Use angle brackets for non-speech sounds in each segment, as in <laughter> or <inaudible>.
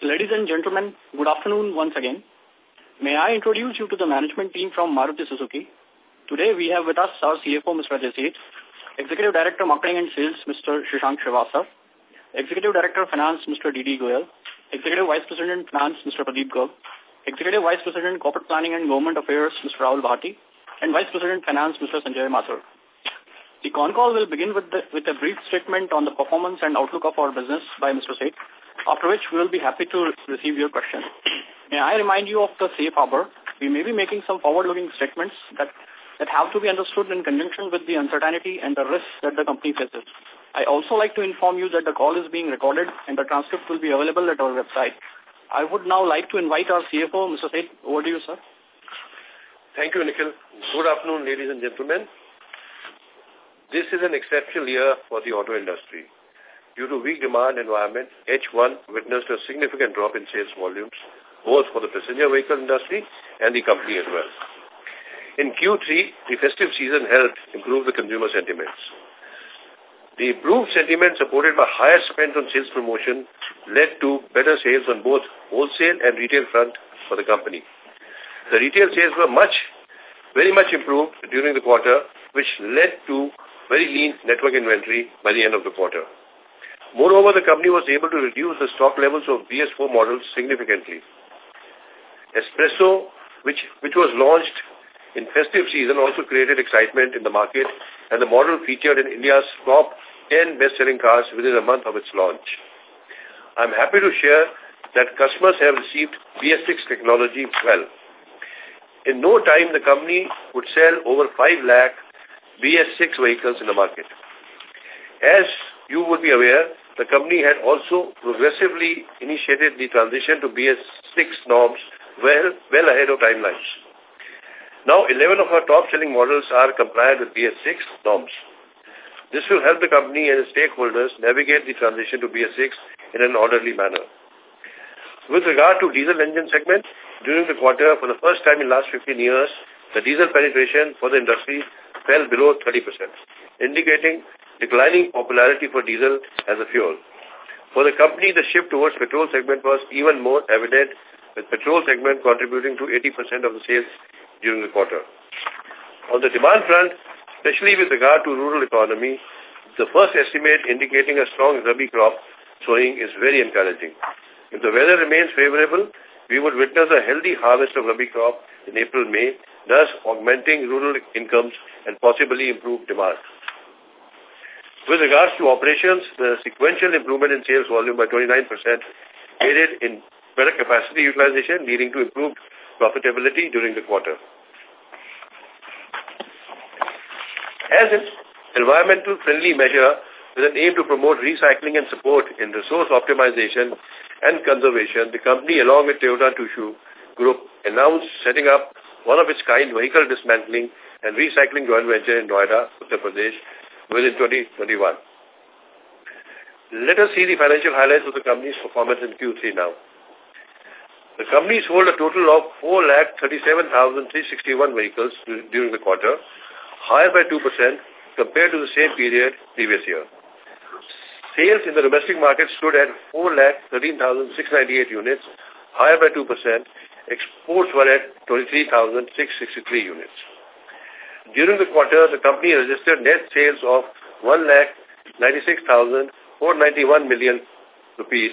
Ladies and gentlemen, good afternoon once again. May I introduce you to the management team from Maruti Suzuki. Today we have with us our CFO, Mr. Ajay Seth, Executive Director Marketing and Sales, Mr. Shashank Srivastava, Executive Director Finance, Mr. D.D. Goyal, Executive Vice President Finance, Mr. Pradeep Garg, Executive Vice President Corporate Planning and Government Affairs, Mr. Rahul Bharti, and Vice President Finance, Mr. Sanjay Mathur. The con call will begin with, the, with a brief statement on the performance and outlook of our business by Mr. Seth, after which we will be happy to receive your questions. May I remind you of the safe harbor? We may be making some forward-looking statements that, that have to be understood in conjunction with the uncertainty and the risks that the company faces. I also like to inform you that the call is being recorded and the transcript will be available at our website. I would now like to invite our CFO, Mr. Seth. Over to you, sir. Thank you, Nikhil. Good afternoon, ladies and gentlemen. This is an exceptional year for the auto industry. Due to weak demand environment, H1 witnessed a significant drop in sales volumes, both for the passenger vehicle industry and the company as well. In Q3, the festive season helped improve the consumer sentiments. The improved sentiment supported by higher spend on sales promotion led to better sales on both wholesale and retail front for the company. The retail sales were much, very much improved during the quarter, which led to very lean network inventory by the end of the quarter. Moreover, the company was able to reduce the stock levels of BS4 models significantly. S-Presso, which, which was launched in festive season, also created excitement in the market, and the model featured in India's top 10 best-selling cars within a month of its launch. I'm happy to share that customers have received BS6 technology well. In no time, the company would sell over 5 lakh BS6 vehicles in the market. As you would be aware, the company had also progressively initiated the transition to BS6 norms well, well ahead of timelines. Now, 11 of our top-selling models are compliant with BS6 norms. This will help the company and its stakeholders navigate the transition to BS6 in an orderly manner. With regard to diesel engine segment, during the quarter, for the first time in last 15 years, the diesel penetration for the industry fell below 30%, indicating declining popularity for diesel as a fuel. For the company, the shift towards petrol segment was even more evident, with petrol segment contributing to 80% of the sales during the quarter. On the demand front, especially with regard to rural economy, the first estimate indicating a strong Rabi crop sowing is very encouraging. If the weather remains favorable, we would witness a healthy harvest of Rabi crop in April-May, thus augmenting rural incomes and possibly improve demand. With regards to operations, the sequential improvement in sales volume by 29% aided in better capacity utilization, leading to improved profitability during the quarter. As an environmental friendly measure with an aim to promote recycling and support in resource optimization and conservation, the company along with Toyota Tsusho Group announced setting up one of its kind vehicle dismantling and recycling joint venture in Noida, Uttar Pradesh within 2021. Let us see the financial highlights of the company's performance in Q3 now. The company sold a total of 4,37,361 vehicles during the quarter, higher by 2% compared to the same period previous year. Sales in the domestic market stood at 4,13,698 units, higher by 2%. Exports were at 23,663 units. During the quarter, the company registered net sales of 1,96,491 million rupees,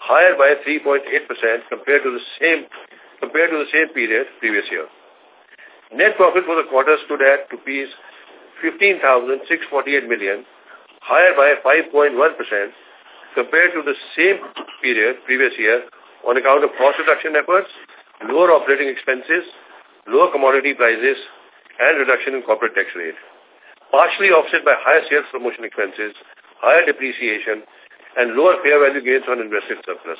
higher by 3.8% compared to the same compared to the same period previous year. Net profit for the quarter stood at rupees 15,648 million, higher by 5.1% compared to the same period previous year on account of cost reduction efforts, lower operating expenses, lower commodity prices, and reduction in corporate tax rate, partially offset by higher sales promotion expenses, higher depreciation, and lower fair value gains on invested surplus.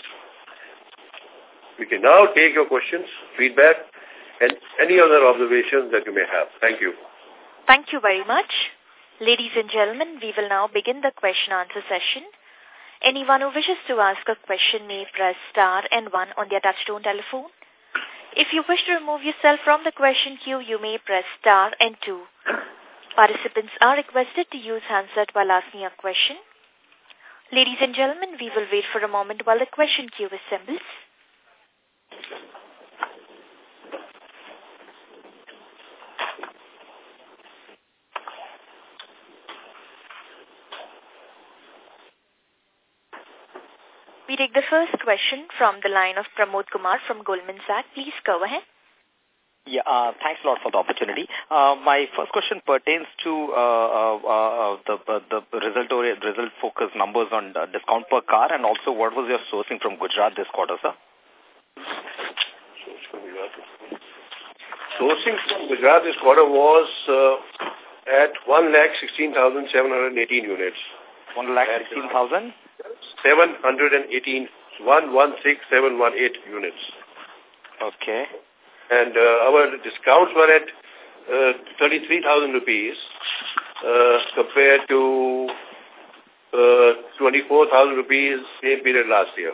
We can now take your questions, feedback, and any other observations that you may have. Thank you. Thank you very much. Ladies and gentlemen, we will now begin the question-answer session. Anyone who wishes to ask a question may press star and one on their touchtone telephone. If you wish to remove yourself from the question queue, you may press star and two. Participants are requested to use handset while asking a question. Ladies and gentlemen, we will wait for a moment while the question queue assembles. We take the first question from the line of Pramod Kumar from Goldman Sachs. Please go ahead. Yeah, uh, thanks a lot for the opportunity. Uh, my first question pertains to uh, uh, uh the, the result or result focus numbers on discount per car and also what was your sourcing from Gujarat this quarter, sir? Sourcing from Gujarat this quarter was uh, at 1,16,718 units. 1,16,000? 718, 116,718 units. Okay. And uh, our discounts were at uh, 33,000 rupees uh, compared to uh, 24,000 rupees same period last year.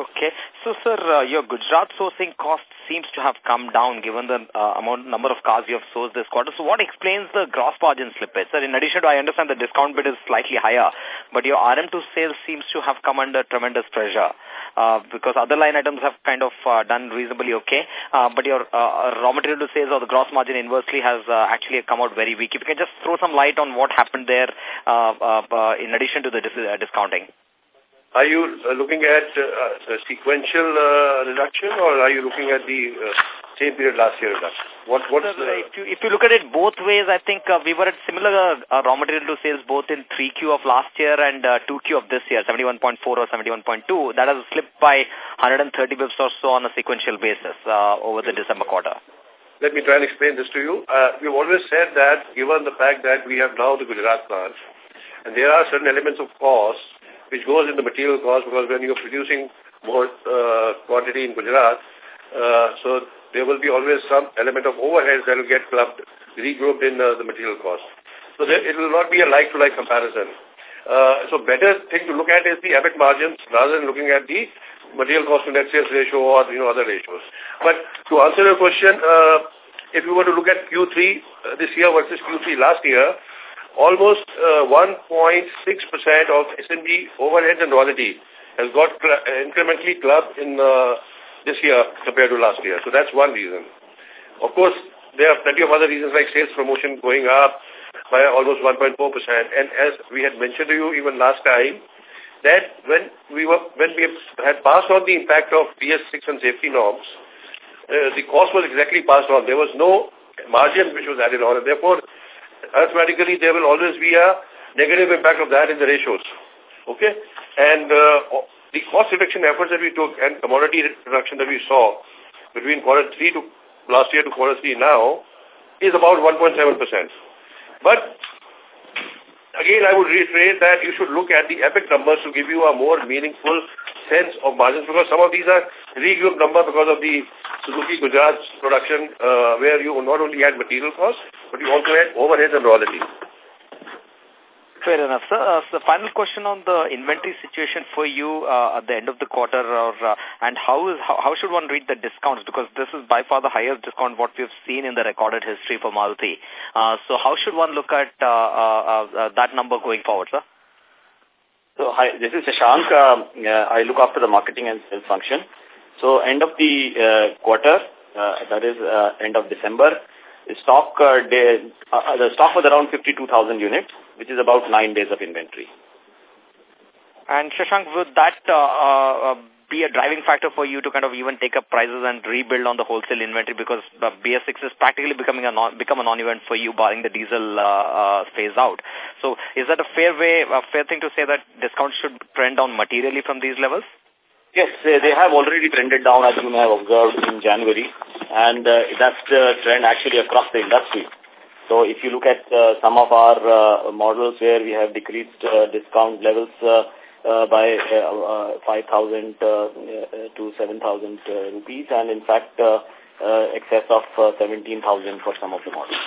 Okay. So, sir, uh, your Gujarat sourcing cost seems to have come down given the uh, amount number of cars you have sourced this quarter. So, what explains the gross margin slippage? Sir, in addition to, I understand the discount bit is slightly higher, but your RM2 sales seems to have come under tremendous pressure uh, because other line items have kind of uh, done reasonably okay, uh, but your uh, raw material to sales or the gross margin inversely has uh, actually come out very weak. If you can just throw some light on what happened there uh, uh, uh in addition to the dis uh, discounting. Are you uh, looking at uh, sequential uh, reduction or are you looking at the uh, same period last year reduction? What, what's the, if, you, if you look at it both ways, I think uh, we were at similar uh, raw material to sales both in 3Q of last year and uh, 2Q of this year, 71.4 or 71.2. That has slipped by 130 bips or so on a sequential basis uh, over the December quarter. Let me try and explain this to you. Uh, we've always said that given the fact that we have now the Gujarat plant, and there are certain elements of cost which goes in the material cost because when you're producing more uh, quantity in Gujarat, uh, so there will be always some element of overheads that will get clubbed, regrouped in uh, the material cost. So there, it will not be a like-to-like -like comparison. Uh, so better thing to look at is the EBIT margins rather than looking at the material cost to net sales ratio or you know other ratios. But to answer your question, uh, if you were to look at Q3 uh, this year versus Q3 last year, almost 1.6% uh, of S&D overheads and royalty has got incrementally clubbed in uh, this year compared to last year. So that's one reason. Of course, there are plenty of other reasons like sales promotion going up by almost 1.4%. And as we had mentioned to you even last time, that when we were when we had passed on the impact of BS6 and safety norms, uh, the cost was exactly passed on. There was no margin which was added on, and therefore arithmetically there will always be a negative impact of that in the ratios. Okay? And uh, the cost reduction efforts that we took and commodity reduction that we saw between quarter three to last year to quarter three now is about 1.7%. But again, I would reiterate that you should look at the EBIT numbers to give you a more meaningful sense of margins because some of these are regrouped numbers because of the Suzuki Gujarat production uh, where you not only had material costs but you also had overheads and royalty. Fair enough, sir. Uh, so final question on the inventory situation for you uh, at the end of the quarter, or uh, and how is how, how should one read the discounts? Because this is by far the highest discount what we've seen in the recorded history for Maruti. Uh, so how should one look at uh, uh, uh, that number going forward, sir? So hi, this is Shashank. Uh, I look after the marketing and sales function. So end of the uh, quarter, uh, that is uh, end of December, the stock uh, day, uh, uh, the stock was around 52,000 units, which is about nine days of inventory. And Shashank, would that uh, uh, be a driving factor for you to kind of even take up prices and rebuild on the wholesale inventory because uh, BS6 is practically becoming a non, become a non-event for you barring the diesel uh, uh, phase out. So is that a fair way, a fair thing to say that discounts should trend down materially from these levels? Yes, they have already trended down as you may have observed in January and uh, that's the trend actually across the industry. So if you look at uh, some of our uh, models where we have decreased uh, discount levels uh, uh, by uh, uh, 5,000 uh, uh, to 7,000 uh, rupees and in fact uh, uh, excess of uh, 17,000 for some of the models.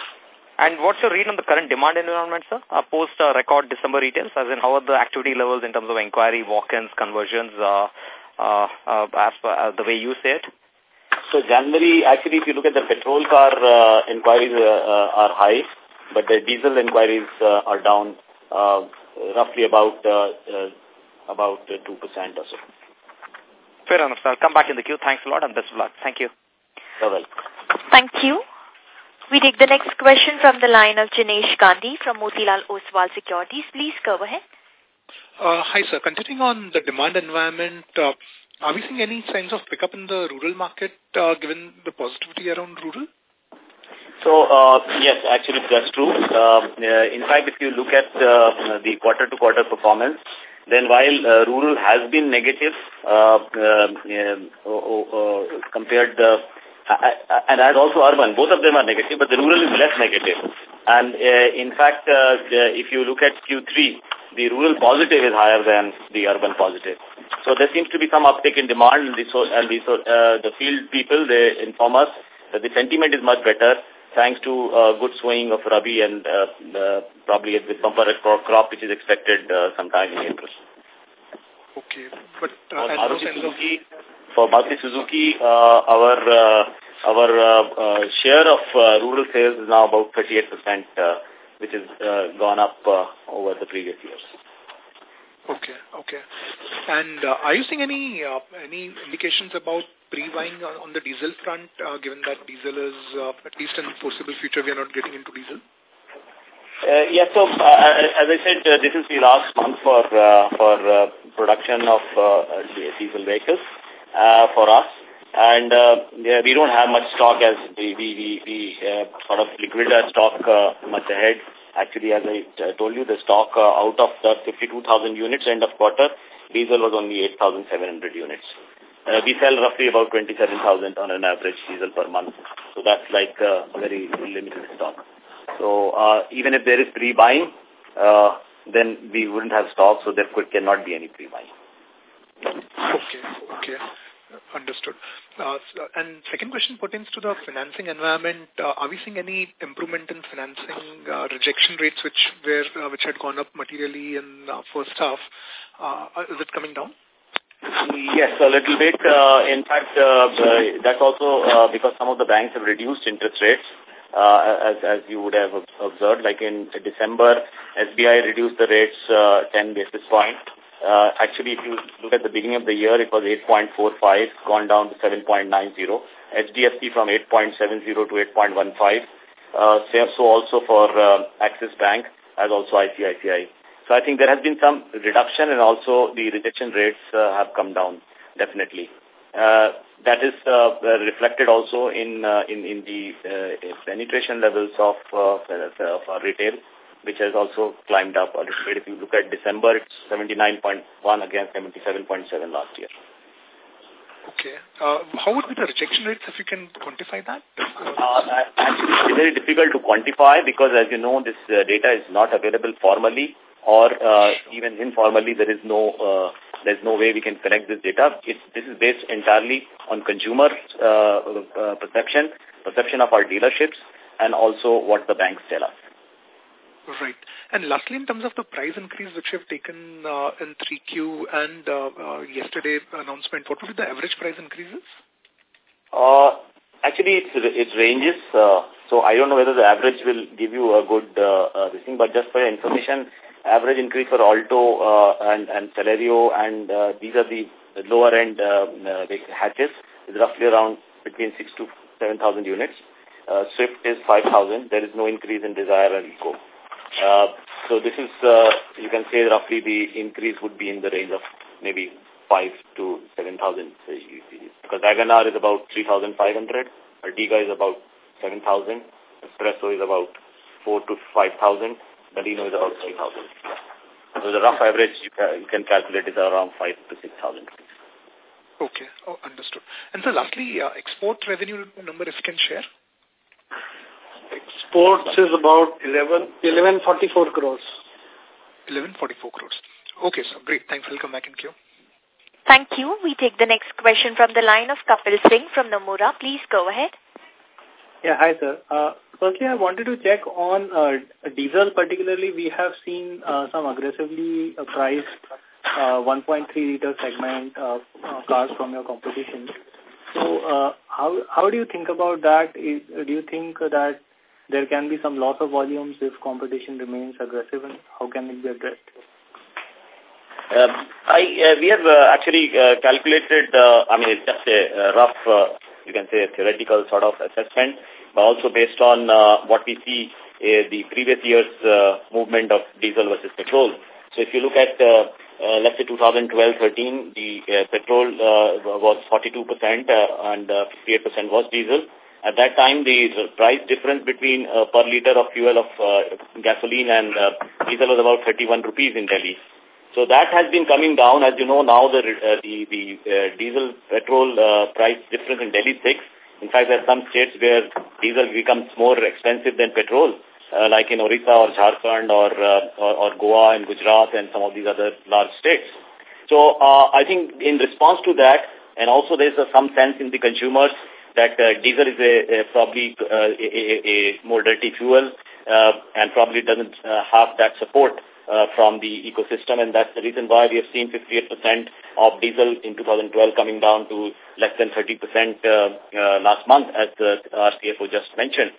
And what's your read on the current demand environment, sir? Uh, post uh, record December retails, as in how are the activity levels in terms of inquiry, walk-ins, conversions, uh, uh, uh, as per, uh, the way you say it? So January, actually, if you look at the petrol car uh, inquiries uh, uh, are high, but the diesel inquiries uh, are down uh, roughly about uh, uh, about 2% or so. Fair enough, sir. I'll come back in the queue. Thanks a lot and best of luck. Thank you. You're welcome. Thank you. We take the next question from the line of Jinesh Gandhi from Motilal Oswal Securities. Please go ahead. Uh, hi, sir. Continuing on the demand environment, uh, are we seeing any signs of pickup in the rural market uh, given the positivity around rural? So, uh, yes, actually that's true. Uh, in fact, if you look at uh, the quarter-to-quarter -quarter performance, then while uh, rural has been negative uh, uh, compared uh, and as also urban, both of them are negative, but the rural is less negative. And uh, in fact, uh, if you look at Q3, the rural positive is higher than the urban positive. So there seems to be some uptick in demand, and the, so, and the, so, uh, the field people, they inform us that the sentiment is much better thanks to uh, good swing of Rabi and uh, uh, probably with bumper crop which is expected uh, sometime in April. Okay, but uh, for Maruti Suzuki, for Maruti Suzuki, uh, our uh, our uh, uh, share of uh, rural sales is now about 38 percent, uh, which has uh, gone up uh, over the previous years. Okay, okay. And uh, are you seeing any uh, any indications about pre-buying on, on the diesel front, uh, given that diesel is, uh, at least in the foreseeable future, we are not getting into diesel? Uh, yes, so uh, as I said, uh, this is the last month for uh, for uh, production of uh, diesel vehicles uh, for us, and uh, yeah, we don't have much stock as we we we, uh, sort of liquid our stock uh, much ahead. Actually, as I uh, told you, the stock uh, out of the 52,000 units end of quarter, diesel was only 8,700 units. Uh, we sell roughly about 27,000 on an average diesel per month. So that's like uh, a very limited stock. So uh, even if there is pre-buying, uh, then we wouldn't have stock, so there could, cannot be any pre-buying. Okay, okay. Understood. Uh, and second question pertains to the financing environment. Uh, are we seeing any improvement in financing uh, rejection rates which were which had gone up materially in first half? Is it coming down? Yes, a little bit. In fact, that's also because some of the banks have reduced interest rates. As, as you would have observed, like in December, SBI reduced the rates uh, 10 basis points. Uh, actually, if you look at the beginning of the year, it was 8.45, gone down to 7.90. HDFC from 8.70 to 8.15. Uh, so also for uh, Axis Bank, as also ICICI. So I think there has been some reduction and also the rejection rates uh, have come down, definitely. Uh, that is uh, reflected also in uh, in, in the uh, penetration levels of, uh, of our retail, which has also climbed up a little bit. If you look at December, it's 79.1 against 77.7 last year. Okay. Uh, how would be the rejection rates if you can quantify that? Uh, actually, it's very difficult to quantify because, as you know, this uh, data is not available formally or uh, even informally there is no uh, there's no way we can connect this data. It's, this is based entirely on consumer uh, uh, perception, perception of our dealerships, and also what the banks tell us. Right. And lastly, in terms of the price increase which you have taken uh, in 3Q and uh, uh, yesterday announcement, what would be the average price increases? Uh, actually, it's, it ranges. Uh, so I don't know whether the average will give you a good uh, uh, thing, but just for information, average increase for Alto uh, and, and Celerio, and uh, these are the, lower end uh, uh, hatches, is roughly around between 6 to 7,000 units. Uh, Swift is 5,000. There is no increase in Dzire and Eeco. Uh, so this is, uh, you can say roughly the increase would be in the range of maybe 5 to 7,000. Because WagonR is about 3,500, Ertiga is about 7,000, S-Presso is about 4 to 5,000, Baleno is about 3,000. So the rough average you can, you can calculate is around 5 to 6,000 Okay, oh, understood. And so lastly, uh, export revenue number if you can share? Exports is about 11, 1144 crores. 1144 crores. Okay, so great. Thanks. I'll come back in queue. Thank you. We take the next question from the line of Kapil Singh from Nomura. Please go ahead. Yeah, hi, sir. Uh, firstly, I wanted to check on uh, diesel particularly. We have seen uh, some aggressively uh, priced uh, 1.3 liter segment uh, uh, cars from your competition. So uh, how, how do you think about that? Is, do you think that there can be some loss of volumes if competition remains aggressive and how can it be addressed? Uh, I, uh, we have uh, actually uh, calculated, uh, I mean, it's just a, rough, uh, you can say, theoretical sort of assessment, but also based on uh, what we see uh, the previous year's uh, movement of diesel versus petrol. So if you look at, uh, uh, let's say 2012-13, the uh, petrol uh, was 42% uh, and uh, 58% was diesel. At that time, the price difference between uh, per liter of fuel of uh, gasoline and uh, diesel was about 31 rupees in Delhi. So that has been coming down. As you know, now the uh, the, the uh, diesel petrol uh, price difference in Delhi is 6. In fact, there are some states where diesel becomes more expensive than petrol, uh, like in Orissa or Jharkhand or, uh, or, or Goa and Gujarat and some of these other large states. So uh, I think in response to that, and also there's uh, some sense in the consumers that uh, diesel is a, a probably uh, a, a, a more dirty fuel uh, and probably doesn't uh, have that support uh, from the ecosystem, and that's the reason why we have seen 58% of diesel in 2012 coming down to less than 30% uh, uh, last month, as the, our CFO just mentioned.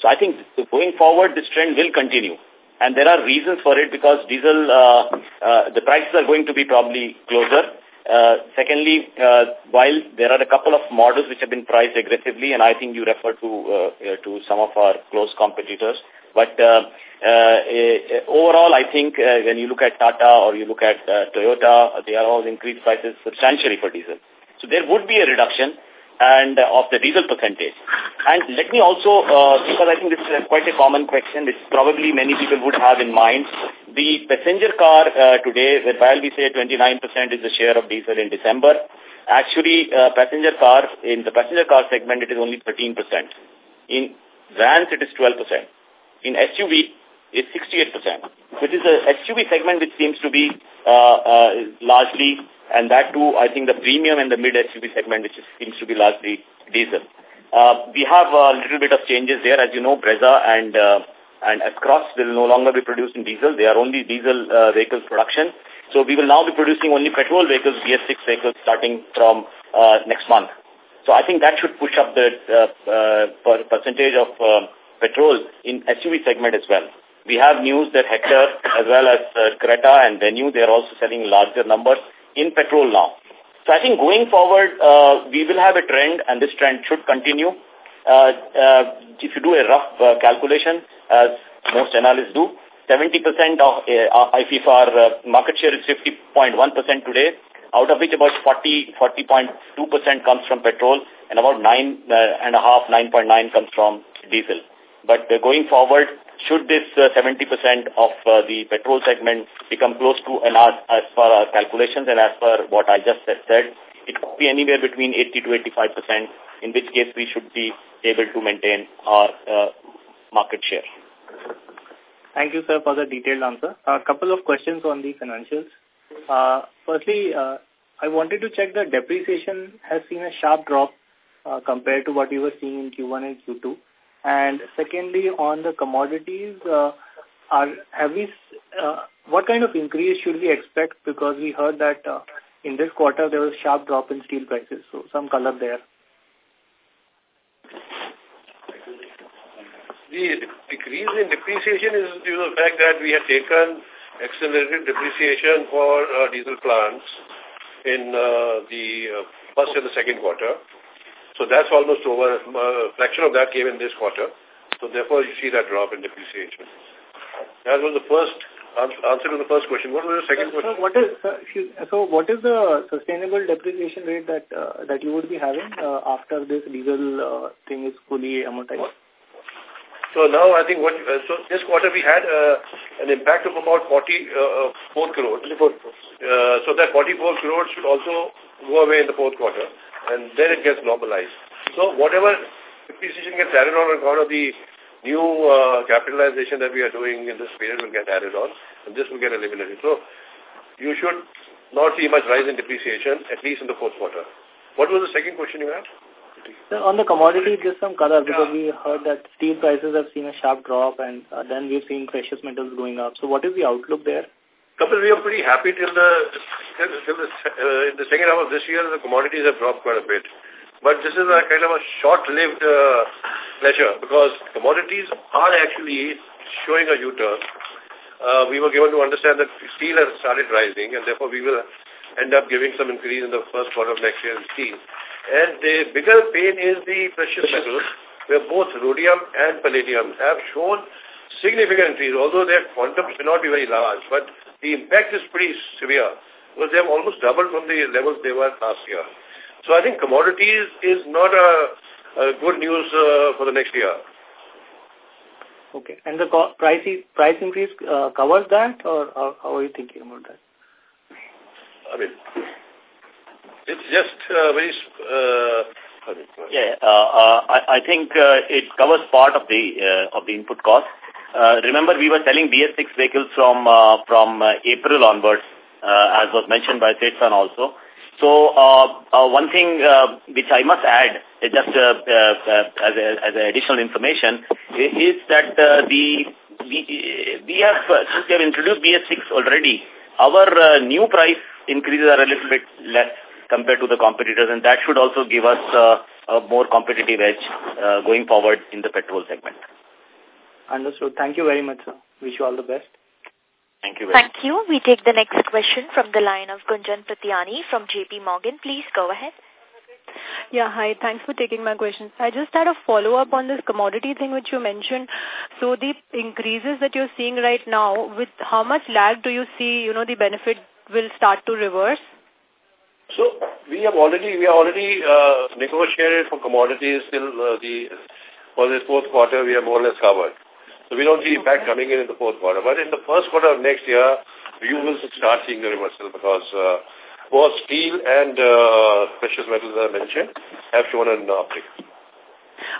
So I think going forward, this trend will continue. And there are reasons for it because diesel, uh, uh, the prices are going to be probably closer. Uh, secondly, uh, while there are a couple of models which have been priced aggressively, and I think you refer to uh, to some of our close competitors, but uh, uh, uh, overall, I think uh, when you look at Tata or you look at uh, Toyota, they are all increased prices substantially for diesel. So there would be a reduction and uh, of the diesel percentage. And let me also, uh, because I think this is quite a common question, this probably many people would have in mind, the passenger car uh, today, while we say 29% is the share of diesel in December, actually uh, passenger car, in the passenger car segment, it is only 13%. In vans, it is 12%. In SUV, is 68%, which is a SUV segment which seems to be uh, uh, largely, and that too, I think the premium and the mid SUV segment, which is, seems to be largely diesel. Uh, we have a little bit of changes there. As you know, Brezza and uh, and S-Cross will no longer be produced in diesel. They are only diesel uh, vehicles production. So we will now be producing only petrol vehicles, BS6 vehicles, starting from uh, next month. So I think that should push up the uh, uh, per percentage of uh, petrol in SUV segment as well. We have news that Hector as well as uh, Creta and Venue, they are also selling larger numbers in petrol now. So I think going forward, uh, we will have a trend and this trend should continue. Uh, uh, if you do a rough uh, calculation, as most analysts do, 70% of uh, IFFR uh, market share is 50.1% today, out of which about 40, 40.2% comes from petrol and about 9 uh, and 9.9 comes from diesel. But uh, going forward, should this 70% uh, of uh, the petrol segment become close to, and as, as per our calculations and as per what I just said, it could be anywhere between 80 to 85%, in which case we should be able to maintain our uh, market share. Thank you, sir, for the detailed answer. A couple of questions on the financials. Uh, firstly, uh, I wanted to check the depreciation has seen a sharp drop uh, compared to what we were seeing in Q1 and Q2. And secondly, on the commodities, uh, are have we uh, what kind of increase should we expect? Because we heard that uh, in this quarter there was a sharp drop in steel prices. So some color there. The decrease in depreciation is due to the fact that we have taken accelerated depreciation for uh, diesel plants in uh, the uh, first and the second quarter. So that's almost over. A fraction of that came in this quarter. So therefore, you see that drop in depreciation. That was the first answer to the first question. What was the second question? So what is so what is the sustainable depreciation rate that uh, that you would be having uh, after this diesel uh, thing is fully amortized? So now I think what uh, so this quarter we had uh, an impact of about 44 uh, crores. Uh, so that 44 crores should also go away in the fourth quarter and then it gets normalized. So whatever depreciation gets added on account of the new uh, capitalization that we are doing in this period will get added on, and this will get eliminated. So you should not see much rise in depreciation, at least in the fourth quarter. What was the second question you had? So on the commodity, just some color, because yeah. we heard that steel prices have seen a sharp drop, and uh, then we've seen precious metals going up. So what is the outlook there? Kapil, we are pretty happy till the, till, the, uh, in the second half of this year, the commodities have dropped quite a bit. But this is a kind of a short-lived uh, pleasure because commodities are actually showing a U-turn. uh, we were given to understand that steel has started rising and therefore we will end up giving some increase in the first quarter of next year in steel. And the bigger pain is the precious metals, where both rhodium and palladium have shown significant increase, although their quantums may not be very large, but the impact is pretty severe because they have almost doubled from the levels they were last year. So I think commodities is not a, a good news uh, for the next year. Okay. And the price price increase uh, covers that, or how, how are you thinking about that? I mean, it's just uh, very. Uh, yeah, uh, uh, I, I think uh, it covers part of the uh, of the input cost. Uh, remember, we were selling BS6 vehicles from uh, from uh, April onwards, uh, as was mentioned by Setsan also. So uh, uh, one thing uh, which I must add, uh, just uh, uh, as, a, as a additional information, is that uh, the we, we have uh, since we have introduced BS6 already, our uh, new price increases are a little bit less compared to the competitors, and that should also give us uh, a more competitive edge uh, going forward in the petrol segment. Understood. Thank you very much, sir. Wish you all the best. Thank you. Very much. Thank you. We take the next question from the line of Gunjan Prithyani from JP Morgan. Please go ahead. Yeah, hi. Thanks for taking my question. I just had a follow-up on this commodity thing which you mentioned. So the increases that you're seeing right now, with how much lag do you see, you know, the benefit will start to reverse? So we have already we are already uh, negotiated for commodities till uh, the for this fourth quarter. We are more or less covered. So we don't see impact coming in in the fourth quarter. But in the first quarter of next year, you will start seeing the reversal because uh, both steel and uh, precious metals, as I mentioned, have shown an uptick.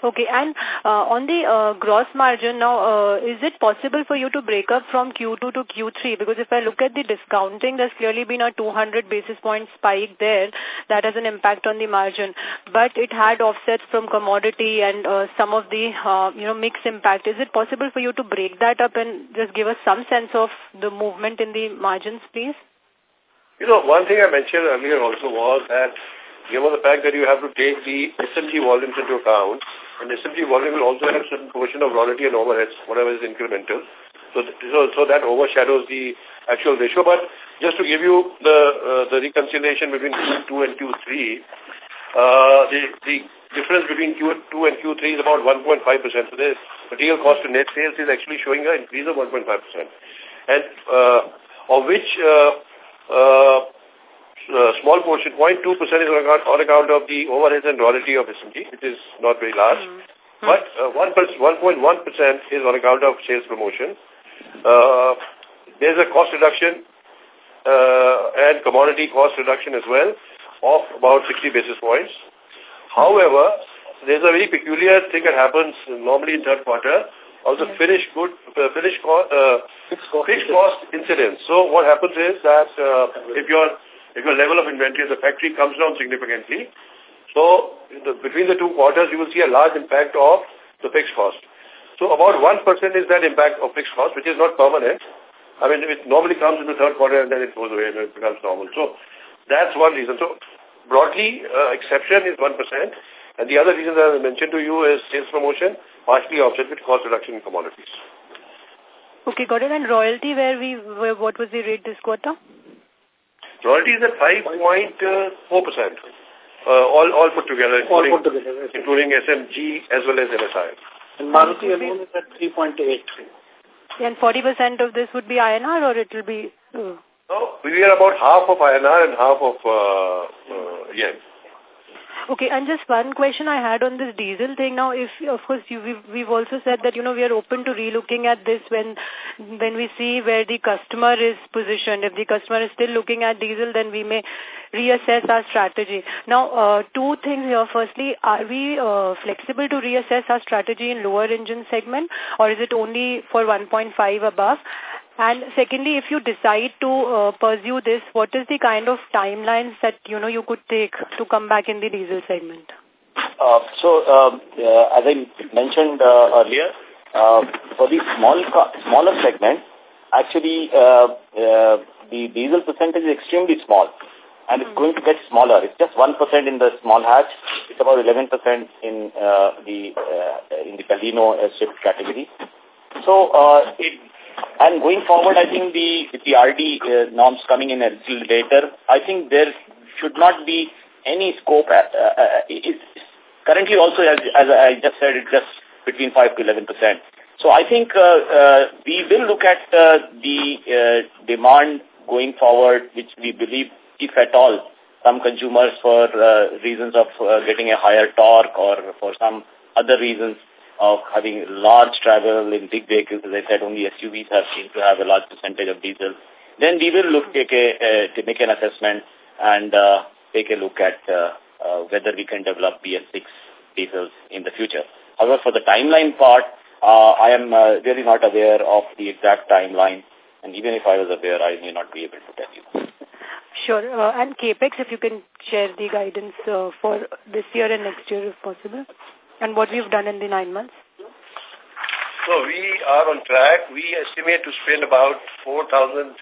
Okay, and uh, on the uh, gross margin now, uh, is it possible for you to break up from Q2 to Q3? Because if I look at the discounting, there's clearly been a 200 basis point spike there that has an impact on the margin. But it had offsets from commodity and some of the, you know, mix impact. Is it possible for you to break that up and just give us some sense of the movement in the margins, please? You know, one thing I mentioned earlier also was that given the fact that you have to take the SMG volumes into account, and SMG volume will also have certain portion of royalty and overheads, whatever is incremental. So, so, so that overshadows the actual ratio. But just to give you the uh, the reconciliation between Q2 and Q3, uh, the, the difference between Q2 and Q3 is about 1.5%. So the material cost to net sales is actually showing an increase of 1.5%. And uh, of which uh, uh, uh, small portion, 0.2% is on account, on account of the overheads and royalty of SMG, which is not very large. Mm -hmm. But 1.1% uh, is on account of sales promotion. Uh, there's a cost reduction uh, and commodity cost reduction as well of about 60 basis points. However, there's a very peculiar thing that happens normally in third quarter of the finished good, uh, finished co uh, fixed, cost, fixed cost incidence. So what happens is that uh, if you're your level of inventory at the factory comes down significantly. So the, between the two quarters, you will see a large impact of the fixed cost. So about 1% is that impact of fixed cost, which is not permanent. I mean, it normally comes in the third quarter and then it goes away and it becomes normal. So that's one reason. So broadly, uh, exception is 1%. And the other reason that I mentioned to you is sales promotion, partially offset with cost reduction in commodities. Okay, got it. And royalty, where we, where, what was the rate this quarter? Royalty is at 5.4%. Uh, all, all put together, including, all put together, including SMG as well as MSI. And Maruti alone is at 3.8. And 40% of this would be INR or it will be... Uh... No, we are about half of INR and half of uh, uh, yen. Okay, and just one question I had on this diesel thing. Now, if, of course, you, we've, we've also said that, you know, we are open to relooking at this when when we see where the customer is positioned. If the customer is still looking at diesel, then we may reassess our strategy. Now, uh, two things here. Firstly, are we uh, flexible to reassess our strategy in lower engine segment, or is it only for 1.5 above? And secondly, if you decide to uh, pursue this, what is the kind of timelines that, you know, you could take to come back in the diesel segment? Uh, so, um, uh, as I mentioned uh, earlier, uh, for the small smaller segment, actually uh, uh, the diesel percentage is extremely small and it's going to get smaller. It's just 1% in the small hatch. It's about 11% in uh, the uh, in the Baleno uh, shift category. So uh, it And going forward, I think the, the RD uh, norms coming in a little later, I think there should not be any scope. At, uh, uh, uh currently also, as, as I just said, it's just between 5 to 11 percent. So I think uh, uh, we will look at uh, the uh, demand going forward, which we believe, if at all, some consumers for uh, reasons of uh, getting a higher torque or for some other reasons of having large travel in big vehicles, as I said, only SUVs have seemed to have a large percentage of diesel. Then we will look take a, uh, to make an assessment and uh, take a look at uh, uh, whether we can develop BS6 diesels in the future. However, for the timeline part, uh, I am uh, really not aware of the exact timeline, and even if I was aware, I may not be able to tell you. Sure. Uh, and CAPEX, if you can share the guidance uh, for this year and next year, if possible, and what we've done in the nine months. So we are on track. We estimate to spend about 4,000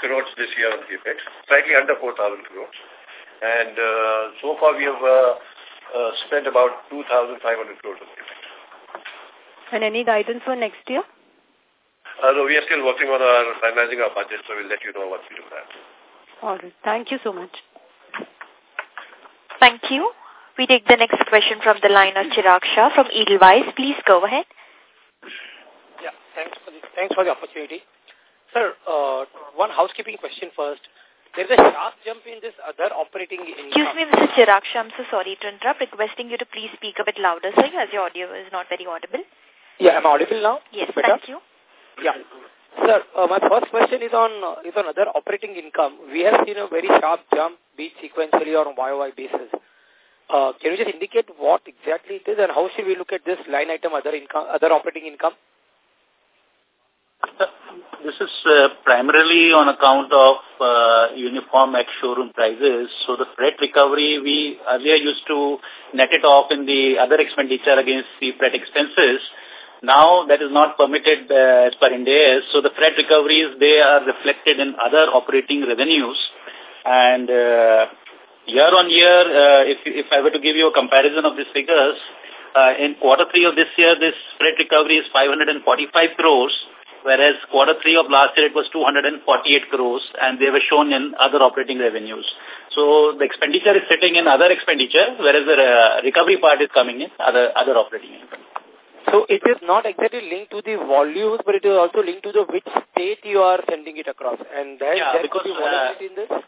crores this year on CAPEX, slightly under 4,000 crores. And uh, so far we have uh, uh, spent about 2,500 crores on CAPEX. And any guidance for next year? Uh, no, we are still working on our finalizing our budget, so we'll let you know once we do that. All right. Thank you so much. Thank you. We take the next question from the line of Chirag Shah from Edelweiss. Please go ahead. Yeah, thanks for the, thanks for the opportunity. Sir, uh, one housekeeping question first. There's a sharp jump in this other operating income. Excuse me, Mr. Chirag Shah. I'm so sorry to interrupt. Requesting you to please speak a bit louder, sir, as your audio is not very audible. Yeah, am I audible now? Yes, thank you. Yeah. Sir, uh, my first question is on uh, is on other operating income. We have seen a very sharp jump, be sequentially or on YOY basis. Uh, can you just indicate what exactly it is and how should we look at this line item, other income, other operating income? This is uh, primarily on account of uh, uniform ex-showroom prices. So the freight recovery, we earlier used to net it off in the other expenditure against the freight expenses. Now that is not permitted uh, as per Ind AS. So the freight recoveries, they are reflected in other operating revenues. And uh, year on year, uh, if, if I were to give you a comparison of these figures, uh, in quarter three of this year, this freight recovery is 545 crores, whereas quarter three of last year it was 248 crores, and they were shown in other operating revenues. So the expenditure is sitting in other expenditure, whereas the uh, recovery part is coming in other other operating income. So it is not exactly linked to the volumes, but it is also linked to the which state you are sending it across. And there, yeah, because, could be volatility uh, in this?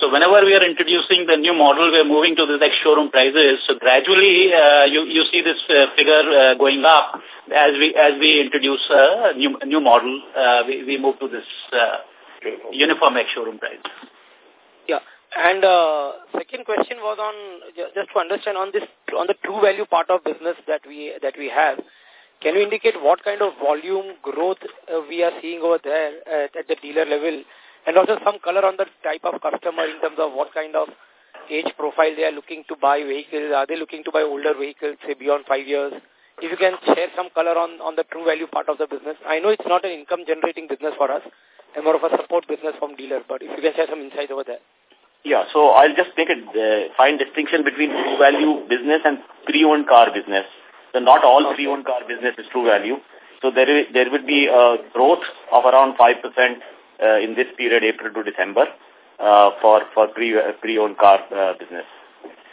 So whenever we are introducing the new model, we are moving to the ex-showroom prices. So gradually, uh, you you see this uh, figure uh, going up as we as we introduce a new new model. Uh, we we move to this uh, uniform ex-showroom price. Yeah. And uh, second question was on just to understand on this on the true value part of business that we that we have. Can you indicate what kind of volume growth uh, we are seeing over there at, at the dealer level, and also some color on the type of customer in terms of what kind of age profile they are looking to buy vehicles. Are they looking to buy older vehicles, say beyond five years? If you can share some color on on the true value part of the business. I know it's not an income generating business for us, and more of a support business from dealer. But if you can share some insight over there. Yeah, so I'll just make a uh, fine distinction between true value business and pre-owned car business. So not all pre-owned car business is true value. So there is, there would be a growth of around 5% uh, in this period, April to December, uh, for, for pre, uh, pre-owned car uh, business.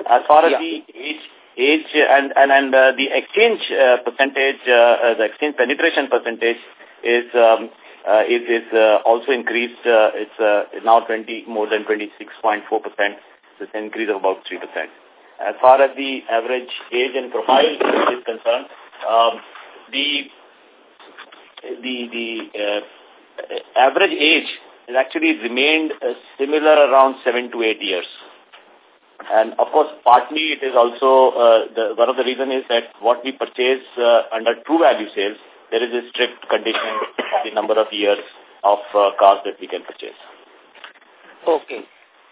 As far as yeah. the age, age and, and, and uh, the exchange uh, percentage, uh, uh, the exchange penetration percentage is um, uh, is, is uh, also increased. Uh, it's uh, now 20 more than 26.4 percent. It's an increase of about 3 percent. As far as the average age and profile is concerned, um, the the the uh, average age has actually remained uh, similar around seven to eight years. And of course, partly it is also uh, the, one of the reason is that what we purchase uh, under true value sales there is a strict condition of the number of years of uh, cars that we can purchase. Okay.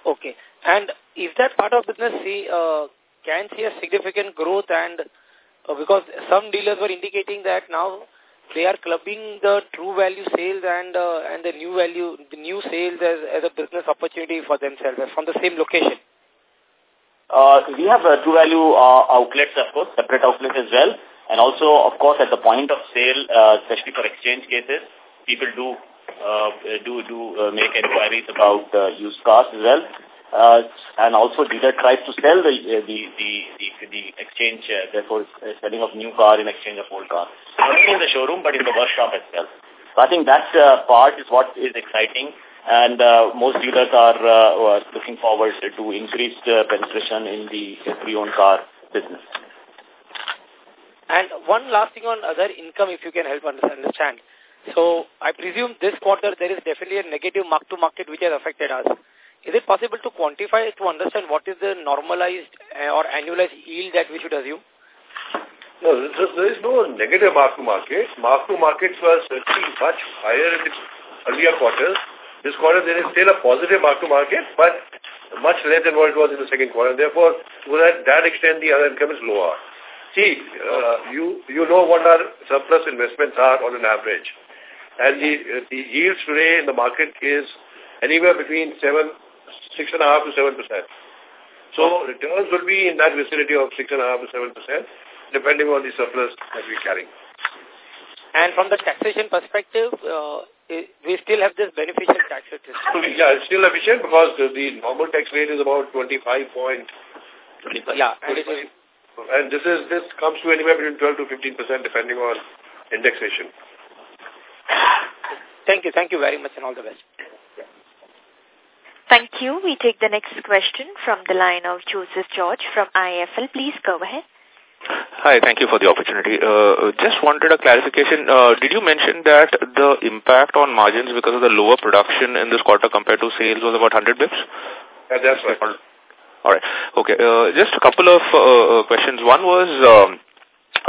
Okay. And if that part of business see, uh, can see a significant growth and uh, because some dealers were indicating that now they are clubbing the true value sales and uh, and the new value the new sales as, as a business opportunity for themselves from the same location. Uh, we have uh, true value uh, outlets, of course, separate outlets as well. And also, of course, at the point of sale, uh, especially for exchange cases, people do uh, do do uh, make inquiries about uh, used cars as well. Uh, and also dealer tries to sell the uh, the, the the the exchange, uh, therefore uh, selling of new car in exchange of old car. Not only in the showroom but in the workshop as well. So I think that uh, part is what is exciting and uh, most dealers are uh, looking forward to increased uh, penetration in the pre-owned car business. And one last thing on other income, if you can help understand. So I presume this quarter there is definitely a negative mark-to-market which has affected us. Is it possible to quantify to understand what is the normalized uh, or annualized yield that we should assume? No, there is no negative mark-to-market. Mark-to-markets were certainly much higher in the earlier quarters. This quarter there is still a positive mark-to-market, but much less than what it was in the second quarter. Therefore, to that, extent, the other income is lower. See, uh, you you know what our surplus investments are on an average. And the, the yields today in the market is anywhere between seven, six and a half to seven percent. So returns will be in that vicinity of six and a half to seven percent, depending on the surplus that we carry. And from the taxation perspective, uh, we still have this beneficial tax rate. <laughs> Yeah, it's still efficient because the, the normal tax rate is about 25 point. Yeah, and, and this is this comes to anywhere between 12 to 15 percent depending on indexation. Thank you. Thank you very much and all the best. Thank you. We take the next question from the line of Joseph George from IIFL. Please go ahead. Hi, thank you for the opportunity. Uh, just wanted a clarification. Uh, did you mention that the impact on margins because of the lower production in this quarter compared to sales was about 100 bips? Yeah, that's right. All right. Okay. Uh, just a couple of uh, questions. One was, um,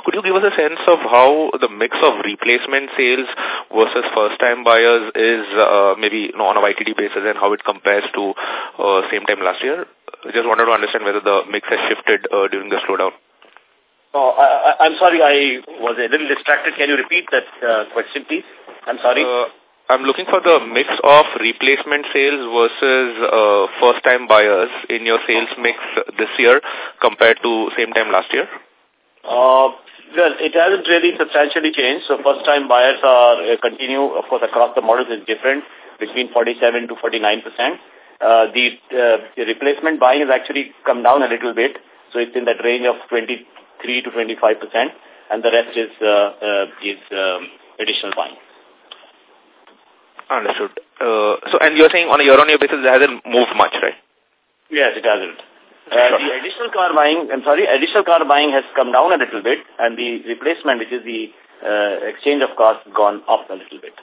could you give us a sense of how the mix of replacement sales versus first-time buyers is uh, maybe you know, on a YTD basis and how it compares to uh, same time last year? Just wanted to understand whether the mix has shifted uh, during the slowdown. Oh, I, I'm sorry, I was a little distracted. Can you repeat that uh, question, please? I'm sorry. Uh, I'm looking for the mix of replacement sales versus uh, first-time buyers in your sales mix this year compared to same time last year. Uh, well, it hasn't really substantially changed. So first-time buyers are uh, continue, of course, across the models is different, between 47 to 49 percent. Uh, the, uh, the replacement buying has actually come down a little bit. So it's in that range of 23 to 25 percent, and the rest is uh, uh, is um, additional buying. Understood. Uh, so, and you're saying on a year-on-year -year basis, it hasn't moved much, right? Yes, it hasn't. Uh, the additional car buying, I'm sorry, additional car buying has come down a little bit, and the replacement, which is the uh, exchange of cars, gone up a little bit.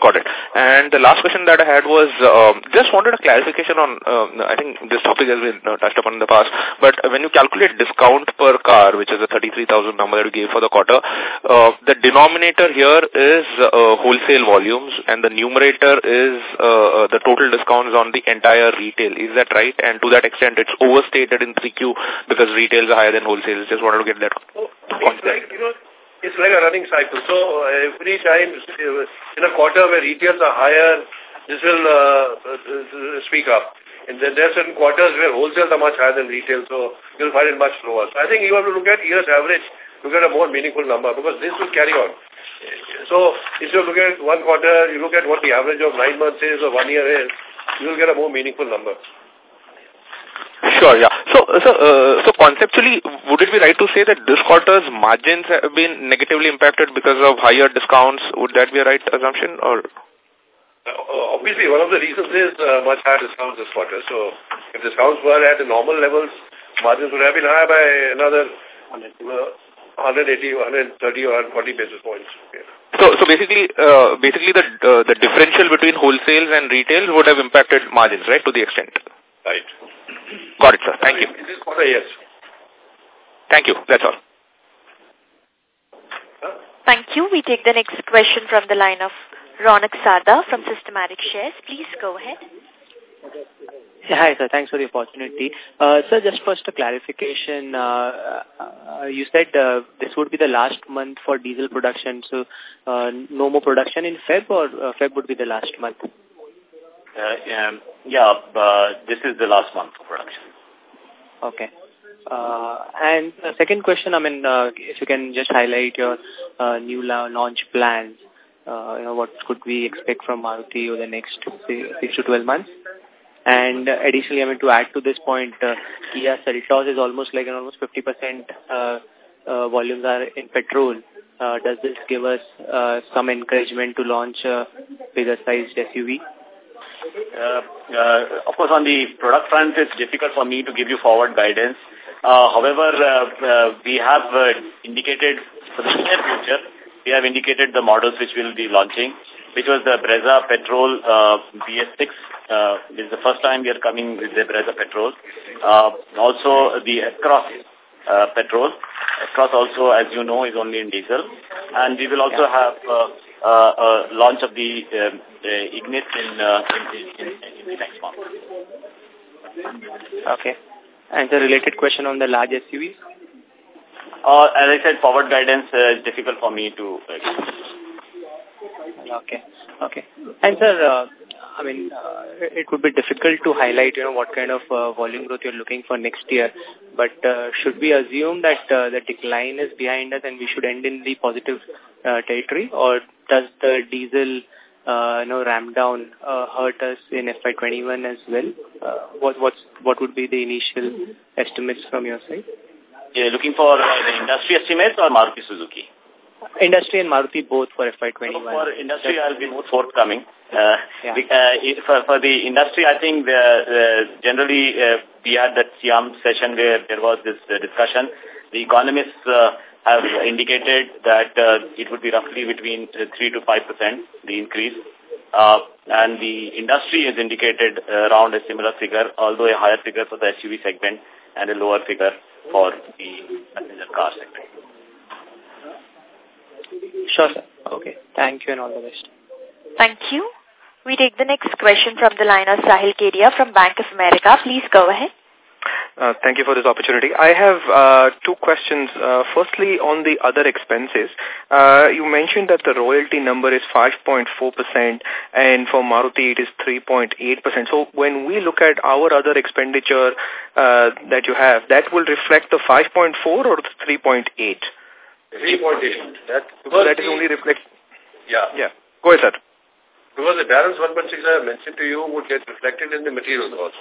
Got it. And the last question that I had was, um, just wanted a clarification on, um, I think this topic has been uh, touched upon in the past, but when you calculate discount per car, which is a 33,000 number that you gave for the quarter, uh, the denominator here is uh, wholesale volumes and the numerator is uh, uh the total discounts on the entire retail. Is that right? And to that extent, it's overstated in 3Q because retails are higher than wholesale. Just wanted to get that. Oh, like, you know, it's like a running cycle. So uh, every time uh, in a quarter where retails are higher, this will uh, uh, speak up. And then there are certain quarters where wholesales are much higher than retail, so you'll find it much lower. So I think you have to look at year's average to get a more meaningful number because this will carry on. So instead of looking at one quarter, you look at what the average of nine months is or one year is, you will get a more meaningful number. Sure, yeah. So, so, uh, so conceptually, would it be right to say that this quarter's margins have been negatively impacted because of higher discounts? Would that be a right assumption, or? Uh, obviously, one of the reasons is uh, much higher discounts this quarter. So, if discounts were at the normal levels, margins would have been higher by another uh, 180, 130, or 140 basis points. Yeah. So, so basically, uh, basically the uh, the differential between wholesales and retails would have impacted margins, right, to the extent. Right. Got it, sir. Thank you. This quarter, yes. Thank you. That's all. Thank you. We take the next question from the line of Ronak Sarda from Systematix Shares. Please go ahead. Yeah, hi, sir. Thanks for the opportunity. Uh, sir, just first a clarification. Uh, uh, you said uh, this would be the last month for diesel production, so uh, no more production in Feb or uh, Feb would be the last month? Uh, um, yeah, uh, this is the last month of production. Okay. Uh, and the second question, I mean, uh, if you can just highlight your uh, new launch plans uh, you know, what could we expect from Maruti over the next say, 6 to 12 months? And uh, additionally, I mean, to add to this point, uh, Kia Seltos is almost like an almost 50% uh, uh, volumes are in petrol. Uh, does this give us uh, some encouragement to launch a bigger sized SUV? Uh, uh, of course, on the product front, it's difficult for me to give you forward guidance. Uh, however, uh, uh, we have uh, indicated for the near future, we have indicated the models which we will be launching, which was the Brezza Petrol uh, BS6. Uh, this is the first time we are coming with the Brezza Petrol. Uh, also, the Cross uh, Petrol. Cross also, as you know, is only in diesel. And we will also have uh, uh, uh, launch of the uh, uh, Ignis in, uh, in, in, in the next month. Okay. And the related question on the large SUVs? Uh, as I said, forward guidance uh, is difficult for me to uh, Okay. Okay. And sir, uh, I mean, uh, it would be difficult to highlight, you know, what kind of uh, volume growth you're looking for next year. But uh, should we assume that the decline is behind us and we should end in the positive territory, or does the diesel, you know, ramp down hurt us in FY21 as well? What would be the initial estimates from your side? You're looking for the industry estimates or Maruti Suzuki? Industry and Maruti both for FY21. So for industry, I'll be more forthcoming. Uh, yeah. uh, for, for the industry, I think the, uh, generally uh, we had that SIAM session where there was this uh, discussion. The economists uh, have indicated that uh, it would be roughly between uh, 3 to 5 percent, the increase. Uh, and the industry has indicated uh, around a similar figure, although a higher figure for the SUV segment and a lower figure for the passenger car segment. Sure, sir. Okay. Thank you and all the best. Thank you. We take the next question from the line of Sahil Kedia from Bank of America. Please go ahead. Uh, thank you for this opportunity. I have uh, two questions. Uh, firstly, on the other expenses, uh, you mentioned that the royalty number is 5.4% and for Maruti it is 3.8%. So when we look at our other expenditure uh, that you have, that will reflect the 5.4 or the 3.8? 3.8. That, because that is only reflect. Yeah. Yeah. Go ahead, sir. Because the balance 1.6 I mentioned to you would get reflected in the materials also.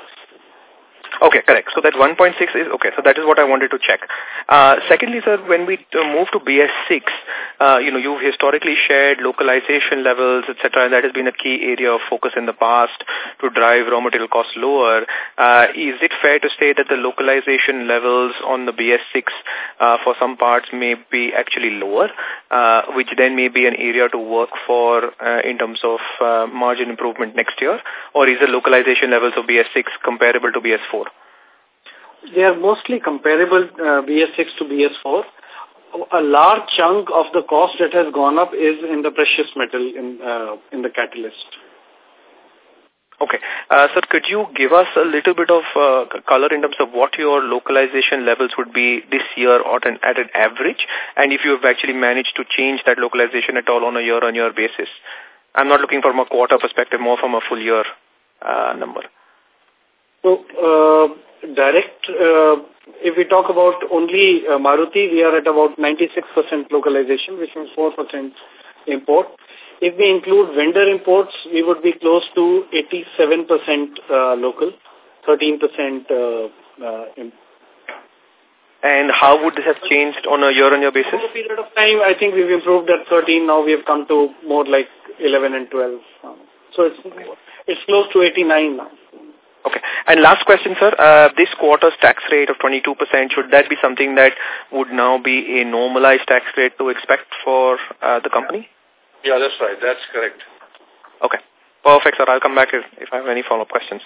Okay, correct. So that 1.6 is, okay, so that is what I wanted to check. Uh, secondly, sir, when we move to BS6, uh, you know, you've historically shared localization levels, etc., and that has been a key area of focus in the past to drive raw material costs lower. Uh, is it fair to say that the localization levels on the BS6 uh, for some parts may be actually lower, uh, which then may be an area to work for uh, in terms of uh, margin improvement next year? Or is the localization levels of BS6 comparable to BS4? They are mostly comparable uh, BS6 to BS4. A large chunk of the cost that has gone up is in the precious metal in uh, in the catalyst. Okay. Uh, sir, could you give us a little bit of uh, color in terms of what your localization levels would be this year at an, at an average, and if you have actually managed to change that localization at all on a year-on-year -year basis? I'm not looking from a quarter perspective, more from a full year uh, number. So, uh, direct, uh, if we talk about only uh, Maruti, we are at about 96% localization, which means 4% import. If we include vendor imports, we would be close to 87% uh, local, 13% uh, uh, and how would this have changed on a year-on-year -year basis? Over a period of time, I think we've improved at 13. Now we have come to more like 11 and 12. So it's, it's close to 89 now. Okay. And last question, sir. Uh, this quarter's tax rate of 22%, should that be something that would now be a normalized tax rate to expect for uh, the company? Yeah, that's right. That's correct. Okay. Perfect, sir. I'll come back if, if I have any follow-up questions.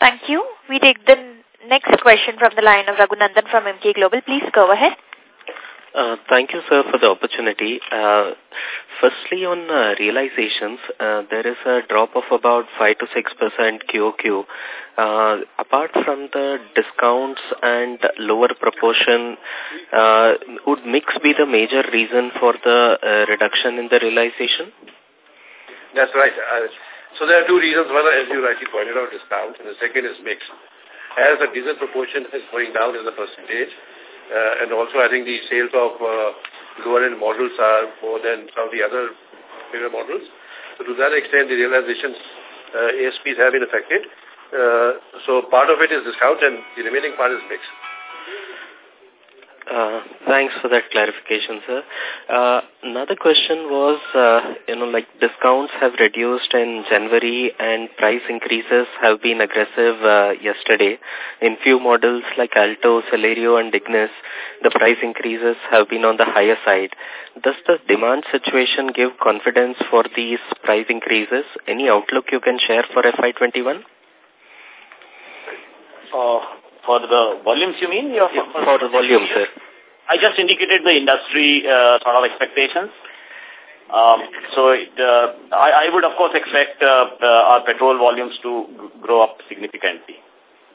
Thank you. We take the next question from the line of Raghunandan from Emkay Global. Please go ahead. Uh, thank you, sir, for the opportunity. Uh, firstly, on uh, realizations, uh, there is a drop of about 5 to 6% QOQ. Uh, apart from the discounts and lower proportion, uh, would mix be the major reason for the uh, reduction in the realization? That's right. Uh, so there are two reasons. One, as you rightly pointed out, discount, and the second is mix. As the diesel proportion is going down as a percentage, uh, and also I think the sales of uh, lower-end models are more than some of the other bigger models. So to that extent, the realizations uh, ASPs have been affected. Uh, so part of it is discount and the remaining part is mix. Uh, thanks for that clarification, sir. Uh, another question was, uh, you know, like discounts have reduced in January and price increases have been aggressive uh, yesterday. In few models like Alto, Celerio and Ignis, the price increases have been on the higher side. Does the demand situation give confidence for these price increases? Any outlook you can share for FY21? Uh, for the volumes, you mean? Yeah, for, for the volumes, sir. I just indicated the industry uh, sort of expectations. Um, so it, uh, I, I would, of course, expect uh, uh, our petrol volumes to grow up significantly.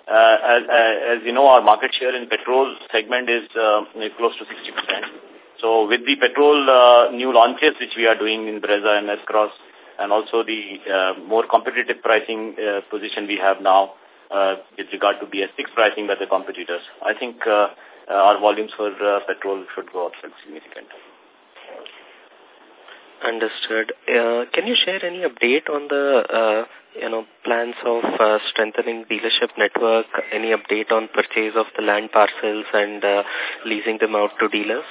Uh, as, uh, as you know, our market share in petrol segment is uh, close to 60%. So with the petrol uh, new launches which we are doing in Brezza and S-Cross and also the uh, more competitive pricing uh, position we have now, uh, with regard to BS6 pricing by the competitors. I think uh, uh, our volumes for uh, petrol should go up significantly. Understood. Uh, can you share any update on the, uh, you know, plans of uh, strengthening dealership network? Any update on purchase of the land parcels and uh, leasing them out to dealers?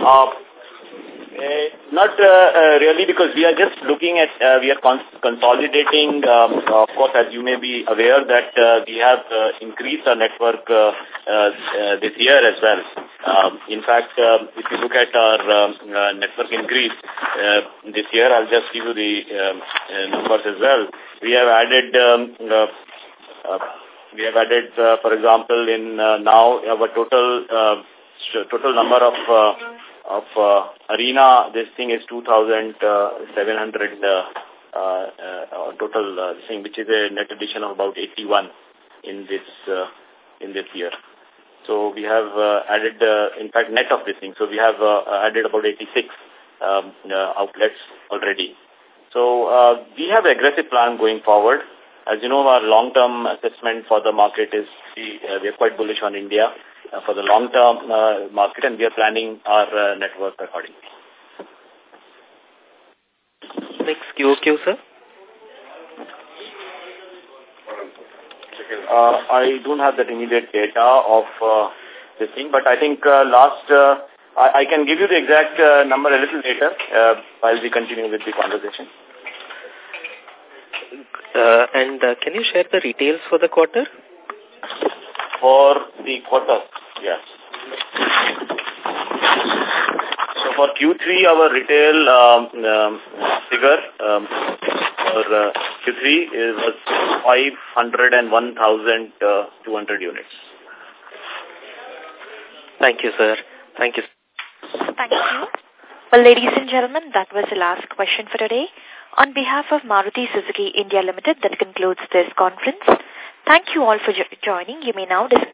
Uh, uh, not uh, uh, really because we are just looking at, uh, we are cons consolidating, um, of course, as you may be aware that uh, we have uh, increased our network uh, uh, uh, this year as well. Um, in fact, uh, if you look at our um, uh, network increase uh, this year, I'll just give you the um, uh, numbers as well. We have added um, uh, uh, we have added, uh, for example, in uh, now our total uh, total number of uh, of uh, arena, this thing is 2,700 uh, uh, uh, total uh, thing, which is a net addition of about 81 in this uh, in this year. So we have uh, added, uh, in fact, net of this thing. So we have uh, added about 86 um, uh, outlets already. So uh, we have aggressive plan going forward. As you know, our long-term assessment for the market is we, uh, we are quite bullish on India uh, for the long-term uh, market and we are planning our uh, network accordingly. Next QOQ, sir? Uh, I don't have that immediate data of uh, this thing, but I think uh, last, uh, I, I can give you the exact uh, number a little later uh, while we continue with the conversation. Uh, and uh, can you share the retails for the quarter? For the quarter, yes. So for Q3, our retail um, um, figure um, for uh, Q3 is, was 501,200 units. Thank you, sir. Thank you. Thank you. Well, ladies and gentlemen, that was the last question for today. On behalf of Maruti Suzuki India Limited, that concludes this conference. Thank you all for jo joining. You may now disconnect.